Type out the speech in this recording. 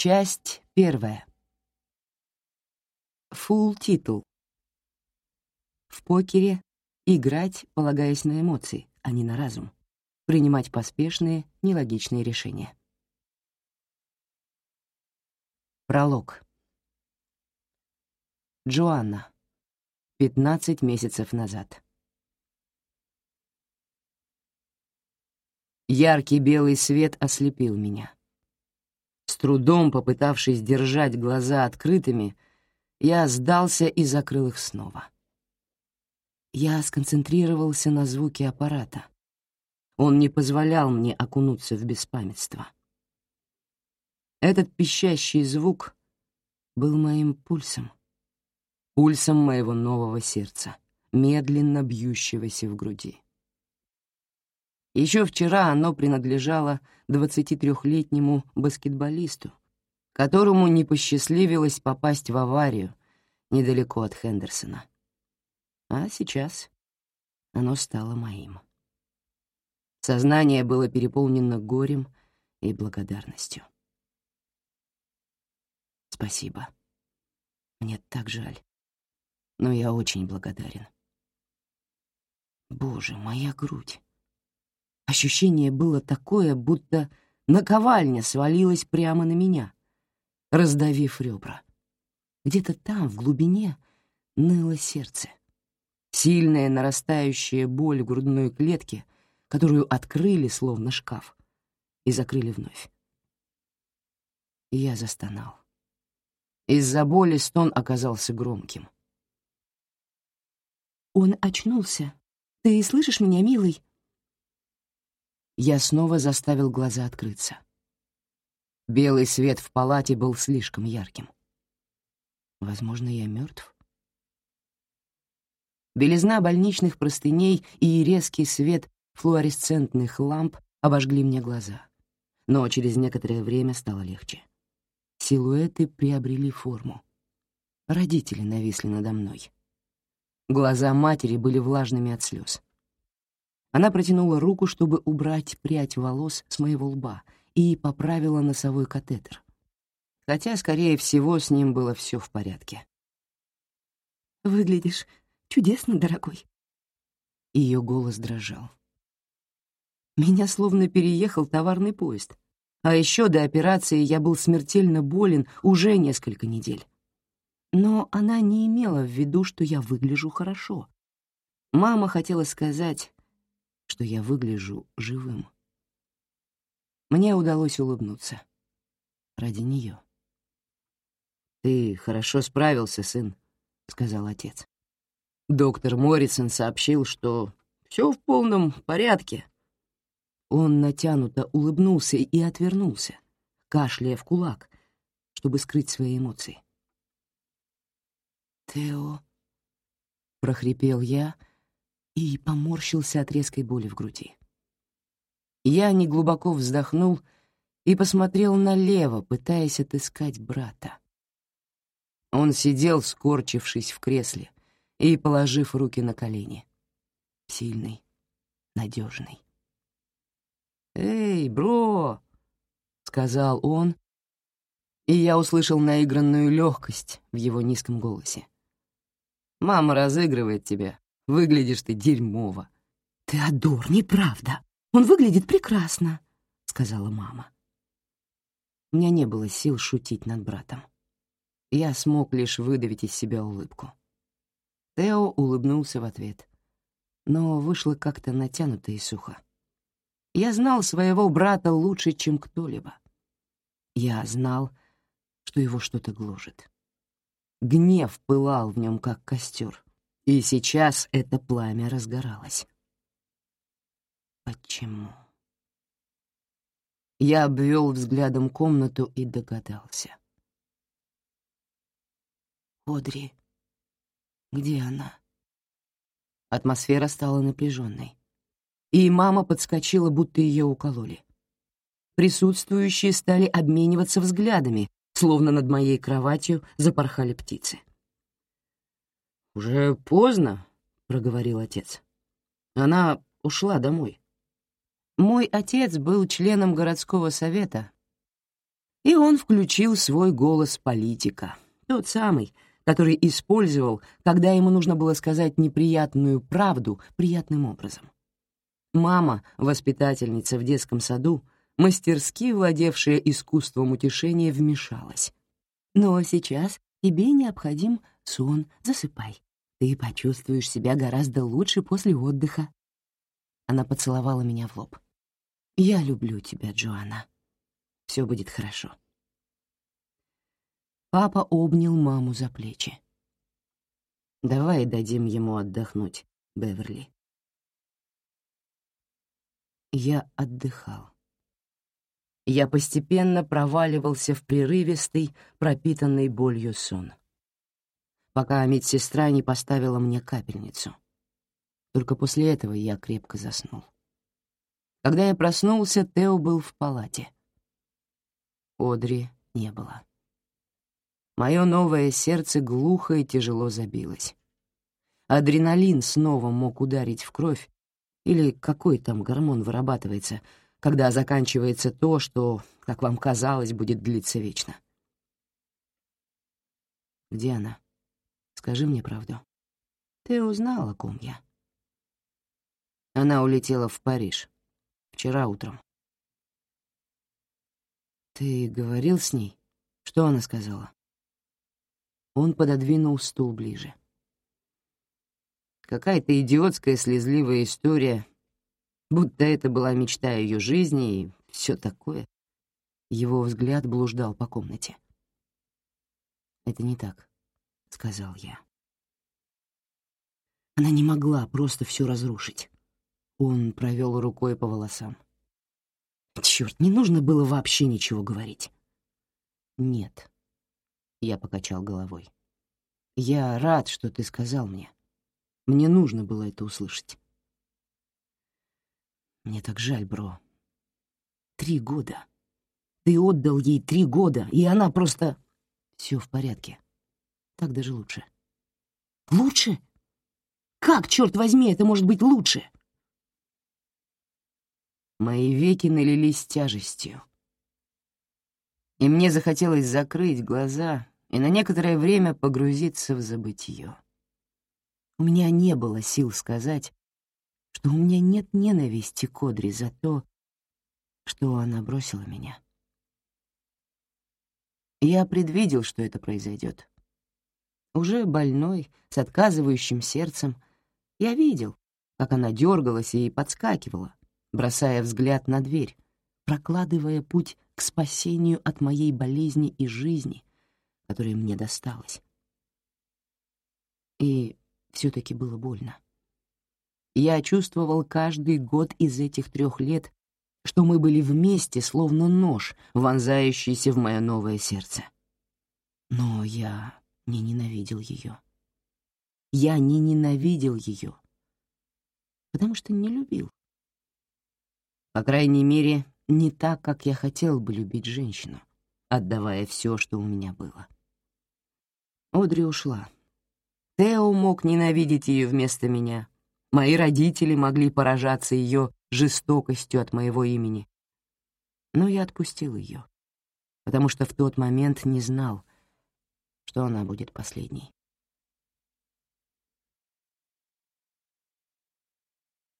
Часть первая. Фулл титул. В покере играть, полагаясь на эмоции, а не на разум. Принимать поспешные, нелогичные решения. Пролог. Джоанна. 15 месяцев назад. Яркий белый свет ослепил меня. Трудом попытавшись держать глаза открытыми, я сдался и закрыл их снова. Я сконцентрировался на звуке аппарата. Он не позволял мне окунуться в беспамятство. Этот пищащий звук был моим пульсом, пульсом моего нового сердца, медленно бьющегося в груди. Еще вчера оно принадлежало 23-летнему баскетболисту, которому не посчастливилось попасть в аварию недалеко от Хендерсона. А сейчас оно стало моим. Сознание было переполнено горем и благодарностью. Спасибо. Мне так жаль. Но я очень благодарен. Боже, моя грудь. Ощущение было такое, будто наковальня свалилась прямо на меня, раздавив ребра. Где-то там, в глубине, ныло сердце. Сильная нарастающая боль в грудной клетке, которую открыли, словно шкаф, и закрыли вновь. Я застонал. Из-за боли стон оказался громким. «Он очнулся. Ты слышишь меня, милый?» Я снова заставил глаза открыться. Белый свет в палате был слишком ярким. Возможно, я мертв. Белизна больничных простыней и резкий свет флуоресцентных ламп обожгли мне глаза, но через некоторое время стало легче. Силуэты приобрели форму. Родители нависли надо мной. Глаза матери были влажными от слез. Она протянула руку, чтобы убрать прядь волос с моего лба, и поправила носовой катетер. Хотя, скорее всего, с ним было все в порядке. «Выглядишь чудесно, дорогой». Ее голос дрожал. Меня словно переехал товарный поезд. А еще до операции я был смертельно болен уже несколько недель. Но она не имела в виду, что я выгляжу хорошо. Мама хотела сказать, что я выгляжу живым. Мне удалось улыбнуться. Ради нее. «Ты хорошо справился, сын», — сказал отец. Доктор Моррисон сообщил, что все в полном порядке. Он натянуто улыбнулся и отвернулся, кашляя в кулак, чтобы скрыть свои эмоции. «Тео», — прохрипел я, — и поморщился от резкой боли в груди. Я неглубоко вздохнул и посмотрел налево, пытаясь отыскать брата. Он сидел, скорчившись в кресле и положив руки на колени. Сильный, надежный. «Эй, бро!» — сказал он, и я услышал наигранную легкость в его низком голосе. «Мама разыгрывает тебя. Выглядишь ты дерьмово». «Теодор, неправда. Он выглядит прекрасно», — сказала мама. У меня не было сил шутить над братом. Я смог лишь выдавить из себя улыбку. Тео улыбнулся в ответ, но вышло как-то натянуто и сухо. Я знал своего брата лучше, чем кто-либо. Я знал, что его что-то гложет. Гнев пылал в нем, как костер. И сейчас это пламя разгоралось. Почему? Я обвел взглядом комнату и догадался. Одри, где она? Атмосфера стала напряженной, и мама подскочила, будто ее укололи. Присутствующие стали обмениваться взглядами, словно над моей кроватью запорхали птицы. «Уже поздно», — проговорил отец. «Она ушла домой». Мой отец был членом городского совета. И он включил свой голос политика, тот самый, который использовал, когда ему нужно было сказать неприятную правду приятным образом. Мама, воспитательница в детском саду, мастерски владевшая искусством утешения, вмешалась. «Но сейчас тебе необходим сон, засыпай. Ты почувствуешь себя гораздо лучше после отдыха». Она поцеловала меня в лоб. «Я люблю тебя, Джоанна. Все будет хорошо». Папа обнял маму за плечи. «Давай дадим ему отдохнуть, Беверли». Я отдыхал. Я постепенно проваливался в прерывистый, пропитанный болью сон. Пока медсестра не поставила мне капельницу. Только после этого я крепко заснул. Когда я проснулся, Тео был в палате. Одри не было. Мое новое сердце глухо и тяжело забилось. Адреналин снова мог ударить в кровь, или какой там гормон вырабатывается, когда заканчивается то, что, как вам казалось, будет длиться вечно. Где она? Скажи мне правду. Ты узнал, о ком я. Она улетела в Париж. Вчера утром. Ты говорил с ней? Что она сказала? Он пододвинул стул ближе. Какая-то идиотская слезливая история, будто это была мечта ее жизни и все такое. Его взгляд блуждал по комнате. «Это не так», — сказал я. Она не могла просто все разрушить. Он провел рукой по волосам. Черт, не нужно было вообще ничего говорить. Нет. Я покачал головой. Я рад, что ты сказал мне. Мне нужно было это услышать. Мне так жаль, бро. Три года. Ты отдал ей три года, и она просто... Все в порядке. Так даже лучше. Лучше? Как, черт возьми, это может быть лучше? Мои веки налились тяжестью. И мне захотелось закрыть глаза и на некоторое время погрузиться в забытье. У меня не было сил сказать, что у меня нет ненависти к Одри за то, что она бросила меня. Я предвидел, что это произойдет. Уже больной, с отказывающим сердцем, я видел, как она дергалась и подскакивала, бросая взгляд на дверь, прокладывая путь к спасению от моей болезни и жизни, которая мне досталась. И все-таки было больно. Я чувствовал каждый год из этих трех лет, что мы были вместе, словно нож, вонзающийся в мое новое сердце. Но я не ненавидел ее. Я не ненавидел ее, потому что не любил. По крайней мере, не так, как я хотел бы любить женщину, отдавая все, что у меня было. Одри ушла. Тео мог ненавидеть ее вместо меня. Мои родители могли поражаться ее жестокостью от моего имени. Но я отпустил ее, потому что в тот момент не знал, что она будет последней.